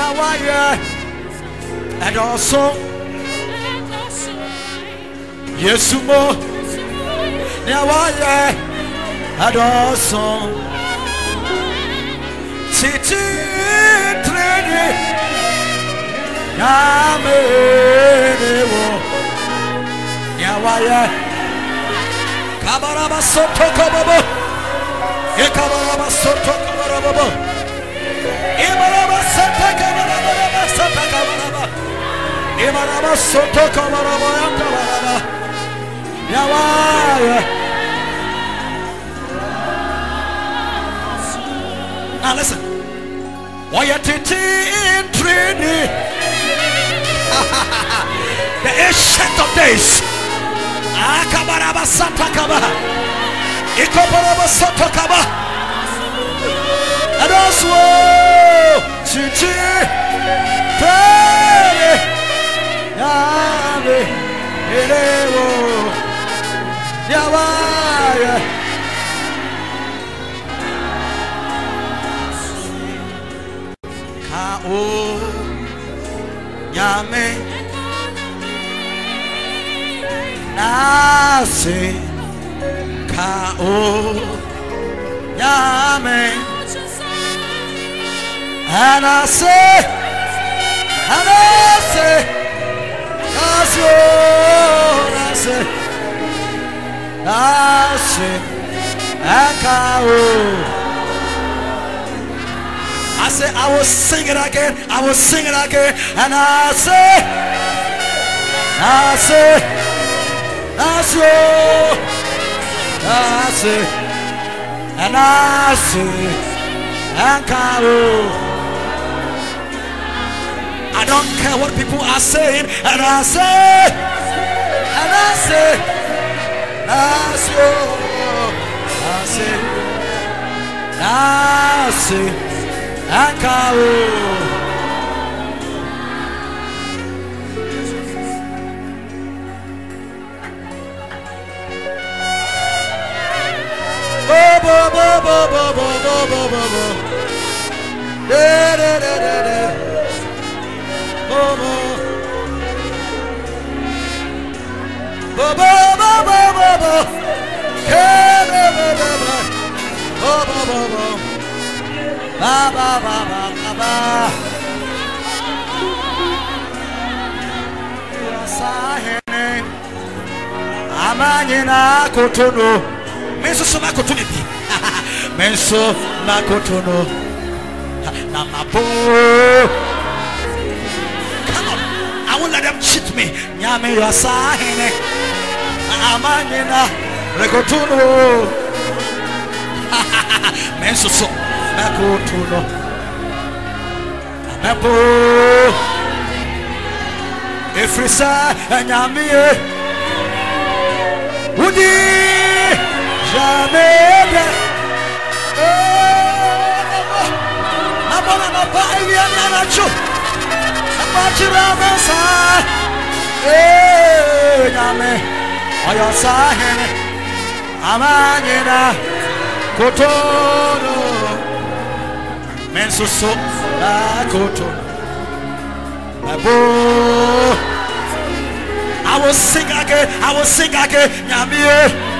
nyina wayɛ ɛdɔɔso yesu mo. Nea wayɛ ɛdɔɔso titi tirinwi nyame ne wo. Nea wayɛ kabaraba soto kabobo ye kabaraba soto kabarababo. Now listen. Why you in training? The ancient of days. Ah, Akabaraba Santa Kaba. Ikobaraba Santa Kaba and also to pray. Yahweh, Kao, Yame, Nase, Kao, Yame. And I say, and I say, that's what I say, I say, and I I say, I will sing it again, I will sing it again, and I say, I say, that's what I say, and I say, and I I don't care what people are saying, and I say, and I say, I say, I say, I say, I. Bo bo bo bo bo bo bo bo bo bo. Da da da da da. amanye nakotono mensoso na mabo me. Nyame yɛ saa hene ama nyina rekoto no me nso so nyame ye. mɛpo ɛfiri sɛ anyameyɛ wodi eh, yameɛdɛ abɔnamapa awia nanatwo ee nyame ɔyɛ ɔsaa hene amanyina kotono me nso so akoto ɛbo awo sikake awo sikake nyamie.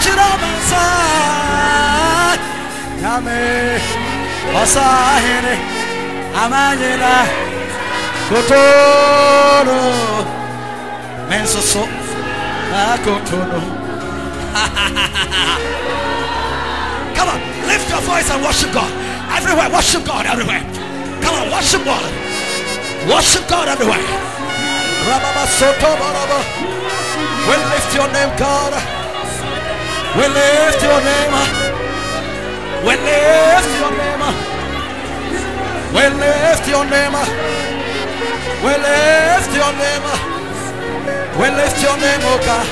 가지러면서 남을 어사해내 아마니나 Come on, lift your voice and worship God. Everywhere, worship God everywhere. Come on, worship God. Worship God everywhere. We lift your name, God. We lift your name. We lift your name. We lift your name. We lift your name. We lift your name, oh God.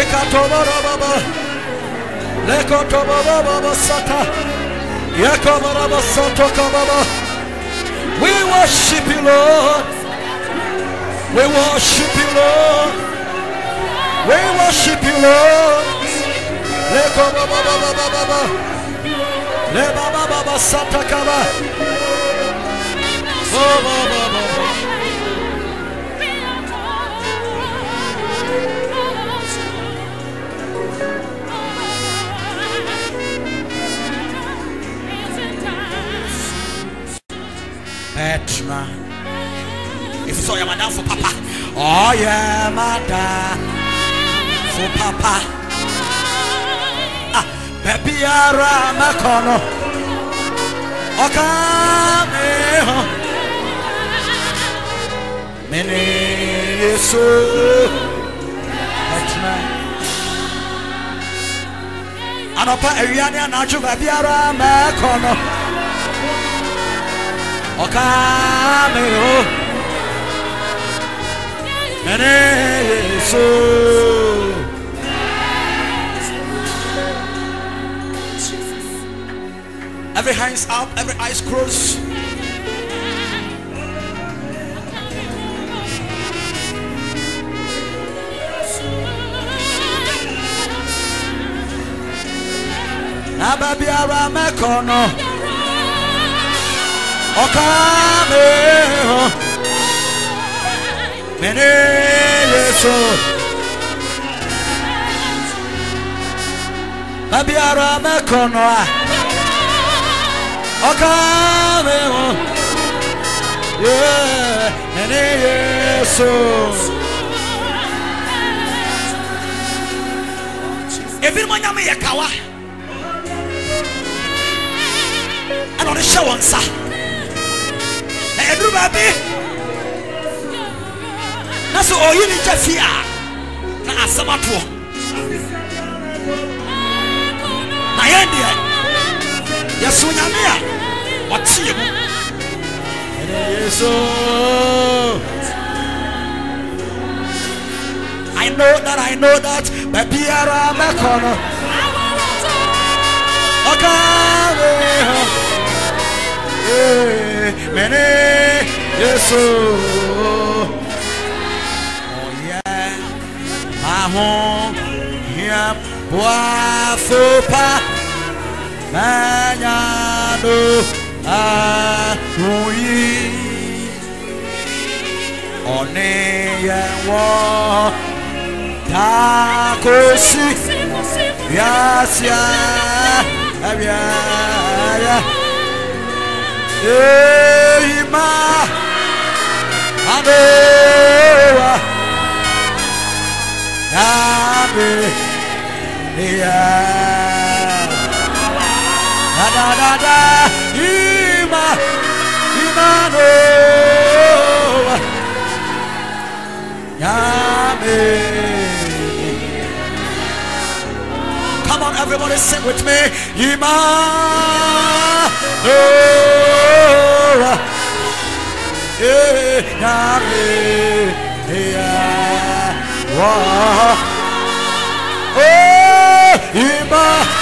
Ikatobarababa. Lekotobarababa sata. Yakobaraba soto kababa. We worship you, Lord. We worship you, Lord. We worship you, Lord. Le ko ba ba ba ba ba ba ba. Le ba ba ba ba sata kaba. Oh ba ba ba ba. Petra. If you saw your madam for papa. Oh yeah, madam for papa. Ah, baby ara makono. Okame ho. Mene yesu. Petra. Anɔpa awia ne anadwo baabiara mɛkɔ no ɔka me o mene yesu every hands up every eyes closed. Na baabiara mɛkɔ no ɔka me ho. Mene yesu. Baabiara mɛkɔ no a Yeah, mene yesu. Ebinom anyame yɛ kawa. Ɛna ɔde hyɛ wɔn nsa. Na ɛduru baabi. Na sɛ ɔyi ne gya fie a na asɛm atoɔ. Na yɛn yɛso nyame a ɔte yɛ mu I know that I know that baabiara mɛkɔ no ɔka me mene yesu. Ɔyɛ maho hia boafo pa no ahoyi ɔne yɛn wɔ takosi. Wiasia awiaya Eima Amewa Yame da Ima Imanowa Yame Come on everybody sing with me. Ima Noah Eh Yame Ya Wah Oh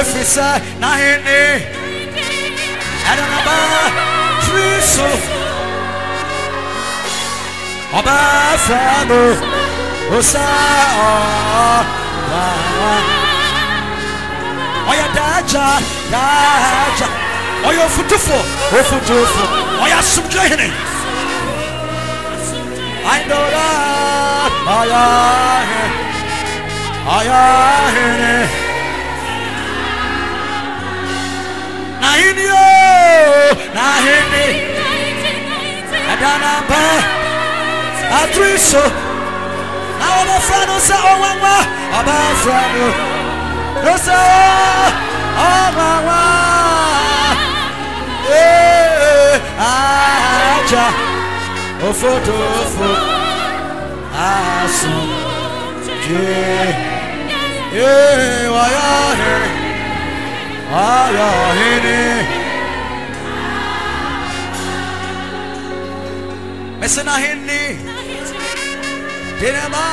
Efisa na hene Adanaba Kristo. Ọba Fẹ́mi Osa ọ̀la Ọyẹ dájà dájà. Ọyẹ ofutufo ofutufo Ọyẹ asumdwe hene I know that Ọyẹ hene Ọyẹ hene Na hene o Na hene Adanaba atiri so na ọbɛfra no sɛ ɔwanwa ɔbɛfra no no sɛ ọgbawa ee aja ofotofo asụ je ee wayahiri wayahiri mesina hinni dinema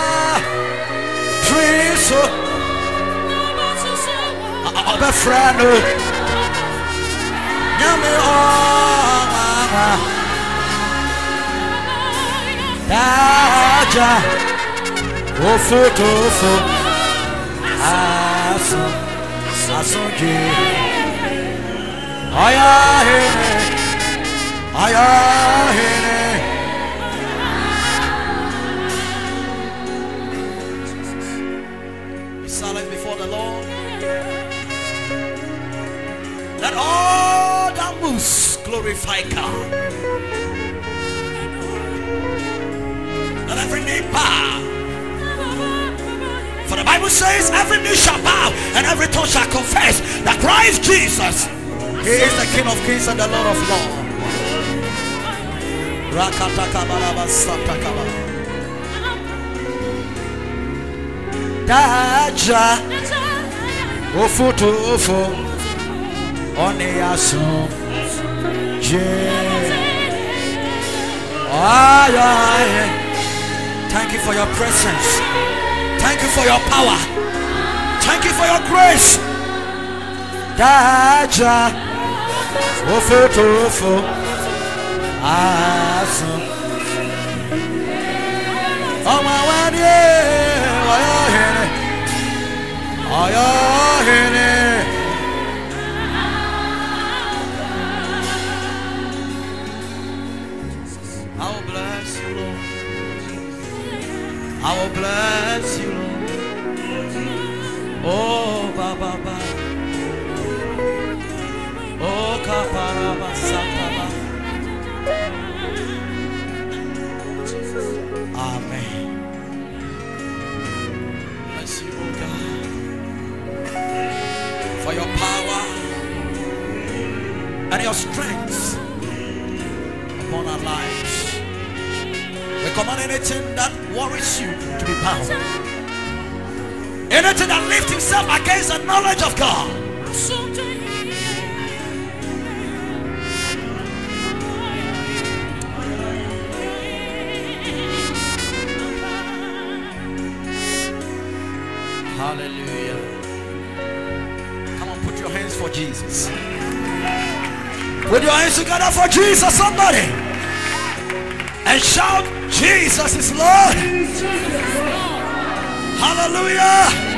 triso ọbẹfra no nyame daja ofotofo aso asonje ayahene ayahene Be silent before the Lord. Let all that moves glorify God. Let every knee bow. For the Bible says, every knee shall bow and every tongue shall confess that Christ Jesus He is the King of Kings and the Lord of Lords. Daja ofutufu oniyasu je. Thank you for your presence. Thank you for your power. Thank you for your grace. Daja ofutufu asu. Ọmọ wa ni ọyọ hene ọyọ hene. I will bless you, Lord. Oh, Baba, Baba. Oh, Kaparaba, Sataba. Amen. Bless you, oh God, for your power and your strength upon our lives. Command anything that worries you to be bound. Anything that lifts himself against the knowledge of God. Hallelujah. Come on, put your hands for Jesus. Put your hands together for Jesus, somebody. And shout, Jesus is Lord. Hallelujah.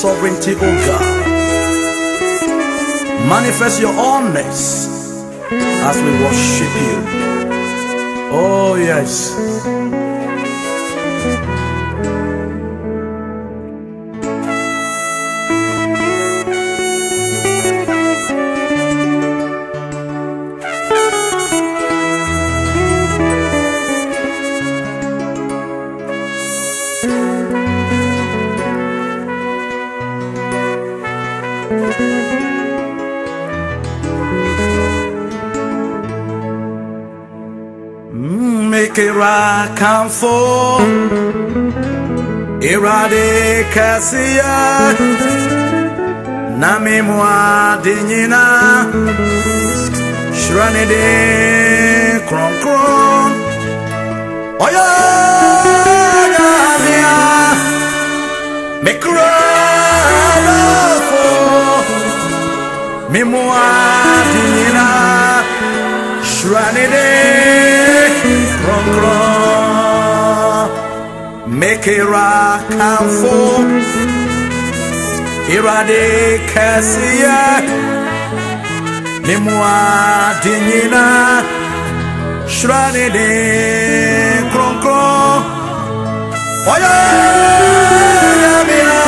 sovereignty, O God. Manifest your ownness as we worship you. Oh, yes. here I come for Irade Cassia Namimwa Dinina Shranide Kron Kron Oya Gamia Mikra Mimwa Dinina Shranide me moadina shranede kronkron mekera kamfo irade kɛseɛ me moade nyina shranede kronkron ɔyɛ nyamea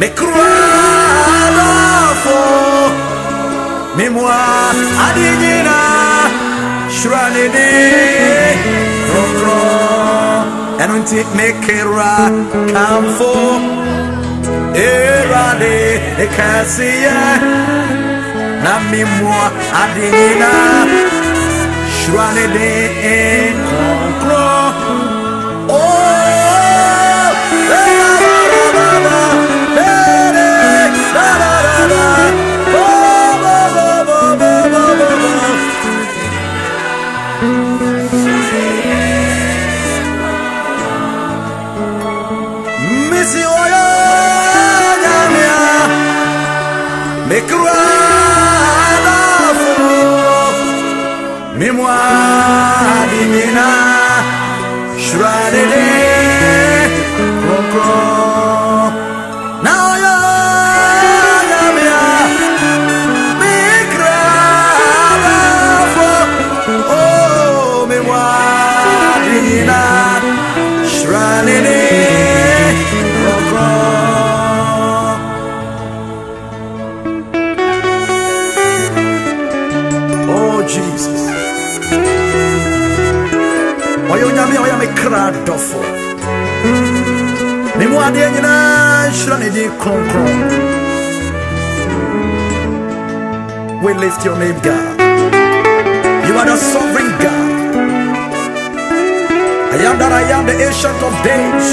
mekura adɔfo me moa ade nyina shranede kronkron ɛno nti mekera kamfo erade ekɛseɛ na me moa ade nyina shranede kronkron lift your name, God. You are the sovereign God. I am that I am, the ancient of days.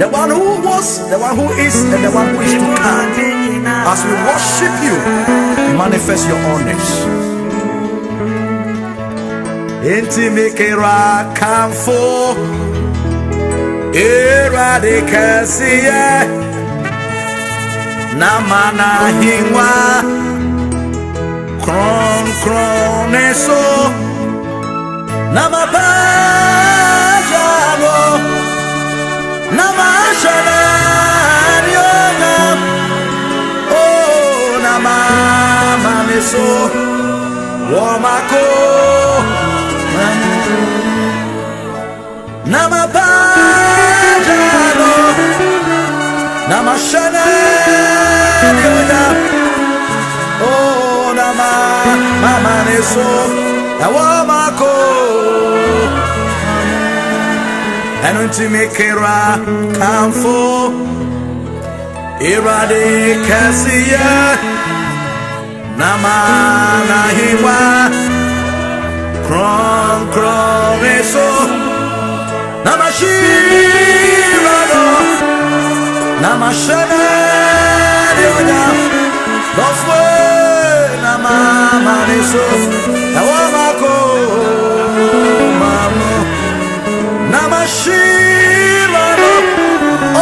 The one who was, the one who is, and the one who is to come. As we worship you, manifest your honors. Inti mikira kamfo Era de Namana hingwa confrone so Nama pajaro Nama shalario nam Oh nama mame so Womako Nama pajaro Nama shalario Mama Neso Awamako Ẹnu tí mi kéra kànfó Ìrọ̀dé kẹsíyẹ Nàmà nàhíwá Kron kron eso Namashirano Namashana Dionya Dofwe Mamo Namashirano Oh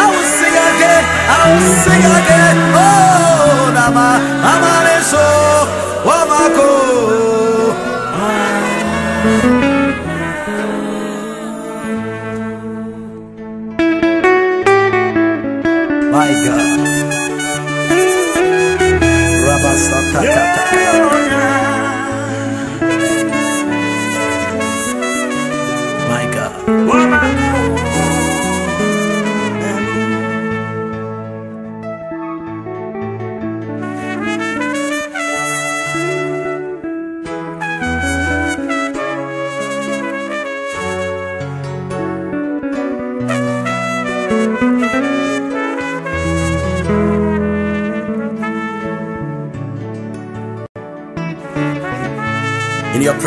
I will sing again I will sing again Oh Nama Nama Neso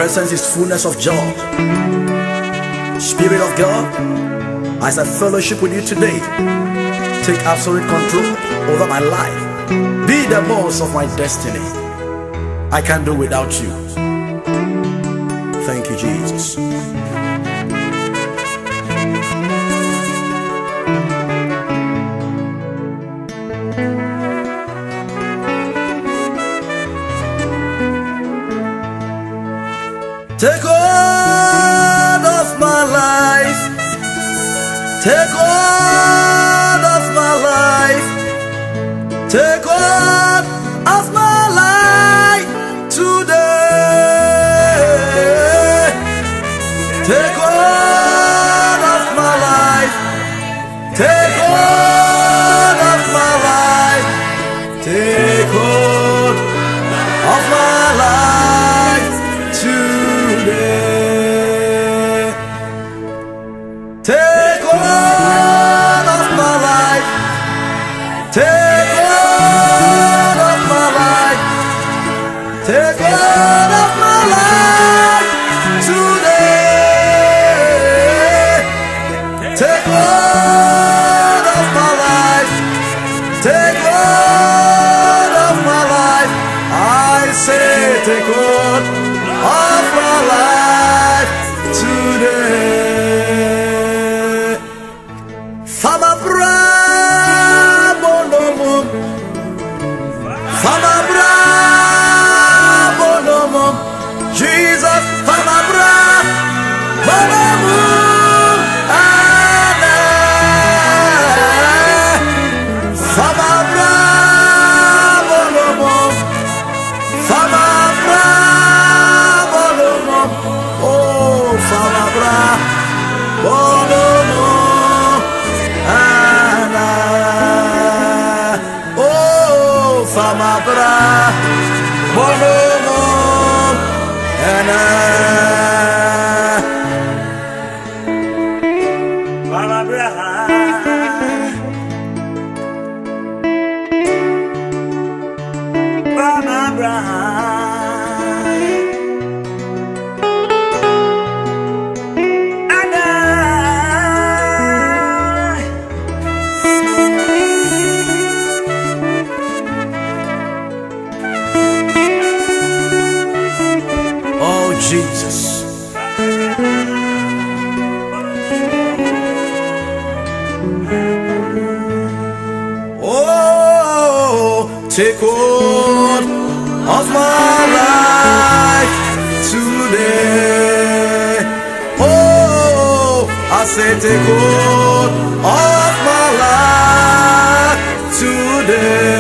presence is fullness of joy. Spirit of God, as I fellowship with you today, take absolute control over my life. Be the boss of my destiny. I can't do without you. Take all of my life. Take all of my life. Take all Jesus. Oh, take hold of my life today. Oh, I say take hold of my life today.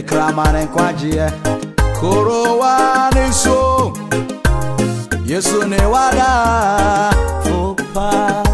Reclamare com a dia Coroa nisso nem o wada Opa